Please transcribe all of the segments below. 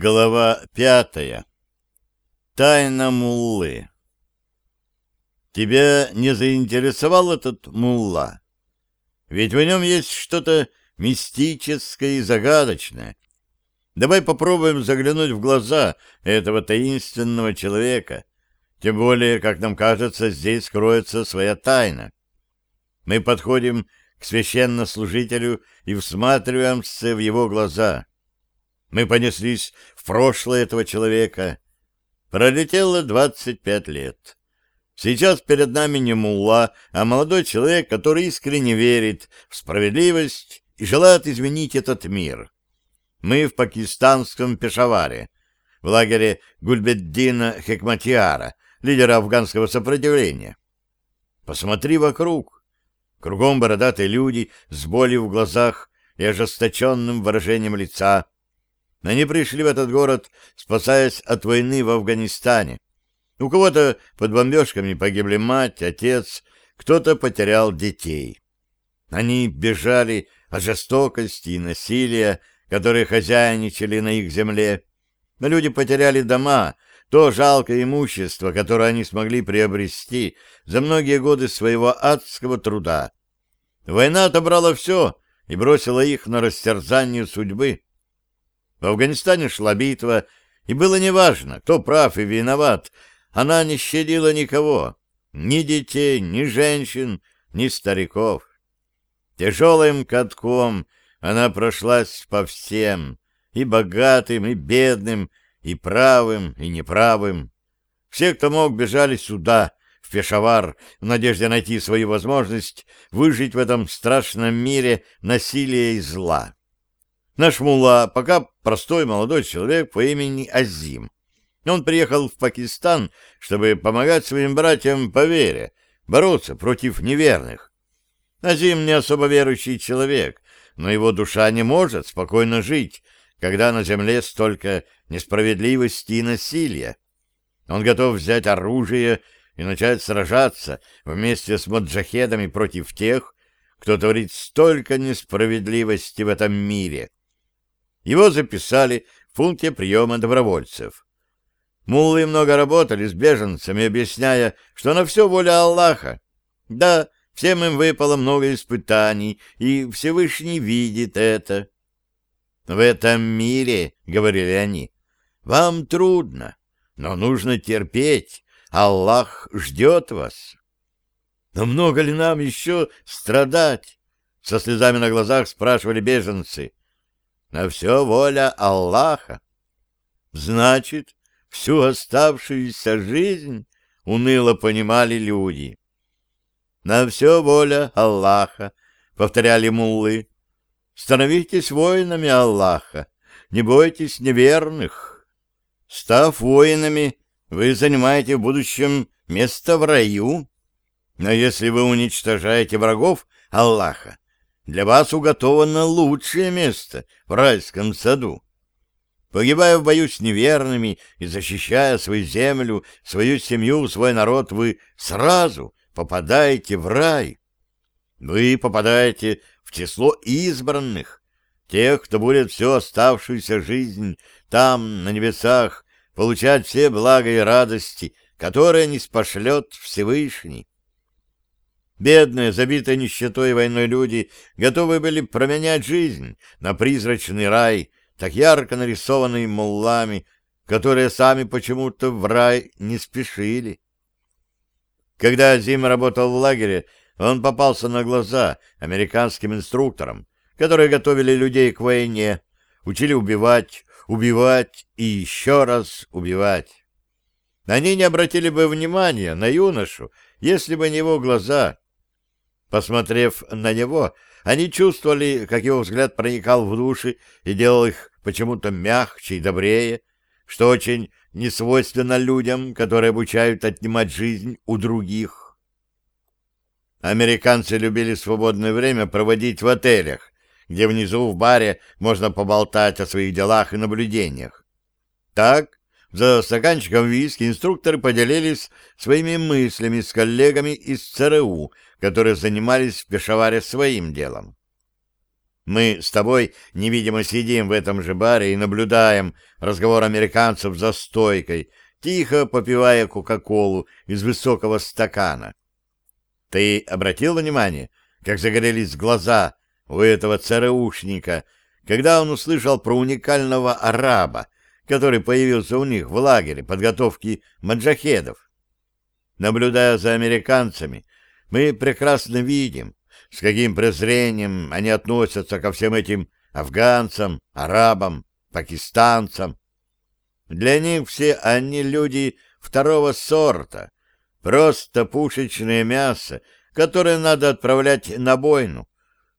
Глава пятая. Тайна муллы. Тебя не заинтересовал этот мулла? Ведь в нем есть что-то мистическое и загадочное. Давай попробуем заглянуть в глаза этого таинственного человека. Тем более, как нам кажется, здесь кроется своя тайна. Мы подходим к священнослужителю и всматриваемся в его глаза — мы понеслись в прошлое этого человека. Пролетело двадцать пять лет. Сейчас перед нами не мулла, а молодой человек, который искренне верит в справедливость и желает изменить этот мир. Мы в пакистанском Пешаваре, в лагере Гульбеддина Хекматиара, лидера афганского сопротивления. Посмотри вокруг. Кругом бородатые люди с болью в глазах и ожесточенным выражением лица — они пришли в этот город, спасаясь от войны в Афганистане. У кого-то под бомбежками погибли мать, отец, кто-то потерял детей. Они бежали от жестокости и насилия, которые хозяйничали на их земле. Люди потеряли дома, то жалкое имущество, которое они смогли приобрести за многие годы своего адского труда. Война отобрала все и бросила их на растерзание судьбы. В Афганистане шла битва, и было неважно, кто прав и виноват. Она не щадила никого, ни детей, ни женщин, ни стариков. Тяжелым катком она прошлась по всем, и богатым, и бедным, и правым, и неправым. Все, кто мог, бежали сюда, в Пешавар, в надежде найти свою возможность выжить в этом страшном мире насилия и зла. Наш мулла пока простой молодой человек по имени Азим. Он приехал в Пакистан, чтобы помогать своим братьям по вере, бороться против неверных. Азим не особо верующий человек, но его душа не может спокойно жить, когда на земле столько несправедливости и насилия. Он готов взять оружие и начать сражаться вместе с маджахедами против тех, кто творит столько несправедливости в этом мире. Его записали в пункте приема добровольцев. Муллы много работали с беженцами, объясняя, что на все воля Аллаха. Да, всем им выпало много испытаний, и Всевышний видит это. «В этом мире, — говорили они, — вам трудно, но нужно терпеть, Аллах ждет вас». «Но много ли нам еще страдать?» — со слезами на глазах спрашивали беженцы на все воля Аллаха. Значит, всю оставшуюся жизнь уныло понимали люди. На все воля Аллаха, повторяли муллы. Становитесь воинами Аллаха, не бойтесь неверных. Став воинами, вы занимаете в будущем место в раю. Но если вы уничтожаете врагов Аллаха, для вас уготовано лучшее место в райском саду. Погибая в бою с неверными и защищая свою землю, свою семью, свой народ, вы сразу попадаете в рай. Вы попадаете в число избранных, тех, кто будет всю оставшуюся жизнь там, на небесах, получать все блага и радости, которые не спошлет Всевышний. Бедные, забитые нищетой и войной люди готовы были променять жизнь на призрачный рай, так ярко нарисованный муллами, которые сами почему-то в рай не спешили. Когда Зим работал в лагере, он попался на глаза американским инструкторам, которые готовили людей к войне, учили убивать, убивать и еще раз убивать. Они не обратили бы внимания на юношу, если бы не его глаза, Посмотрев на него, они чувствовали, как его взгляд проникал в души и делал их почему-то мягче и добрее, что очень несвойственно людям, которые обучают отнимать жизнь у других. Американцы любили свободное время проводить в отелях, где внизу в баре можно поболтать о своих делах и наблюдениях. Так, за стаканчиком виски инструкторы поделились своими мыслями с коллегами из ЦРУ, которые занимались в Пешаваре своим делом. Мы с тобой невидимо сидим в этом же баре и наблюдаем разговор американцев за стойкой, тихо попивая кока-колу из высокого стакана. Ты обратил внимание, как загорелись глаза у этого ЦРУшника, когда он услышал про уникального араба, который появился у них в лагере подготовки маджахедов? Наблюдая за американцами, мы прекрасно видим, с каким презрением они относятся ко всем этим афганцам, арабам, пакистанцам. Для них все они люди второго сорта, просто пушечное мясо, которое надо отправлять на бойну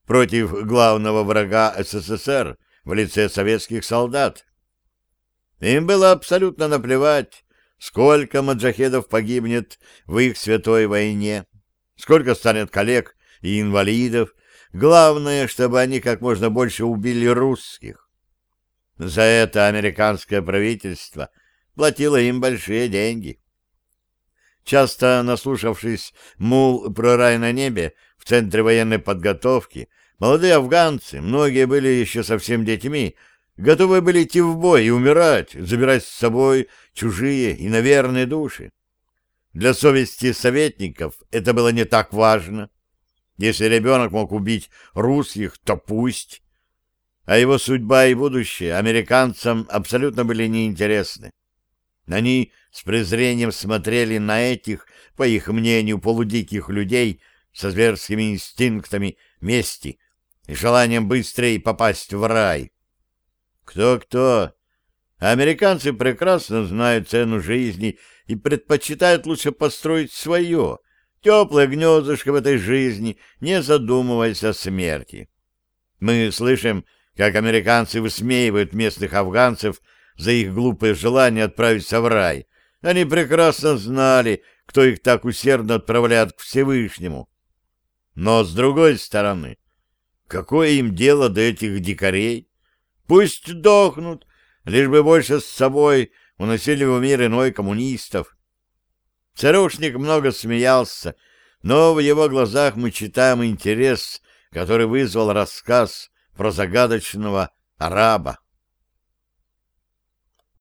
против главного врага СССР в лице советских солдат. Им было абсолютно наплевать, сколько маджахедов погибнет в их святой войне, сколько станет коллег и инвалидов. Главное, чтобы они как можно больше убили русских. За это американское правительство платило им большие деньги. Часто наслушавшись мул про рай на небе в центре военной подготовки, молодые афганцы, многие были еще совсем детьми, готовы были идти в бой и умирать, забирать с собой чужие и наверные души. Для совести советников это было не так важно. Если ребенок мог убить русских, то пусть. А его судьба и будущее американцам абсолютно были неинтересны. Они с презрением смотрели на этих, по их мнению, полудиких людей со зверскими инстинктами мести и желанием быстрее попасть в рай. Кто-кто? Американцы прекрасно знают цену жизни и предпочитают лучше построить свое, теплое гнездышко в этой жизни, не задумываясь о смерти. Мы слышим, как американцы высмеивают местных афганцев за их глупое желание отправиться в рай. Они прекрасно знали, кто их так усердно отправляет к Всевышнему. Но, с другой стороны, какое им дело до этих дикарей? Пусть дохнут, лишь бы больше с собой уносили в мир иной коммунистов. Царушник много смеялся, но в его глазах мы читаем интерес, который вызвал рассказ про загадочного араба.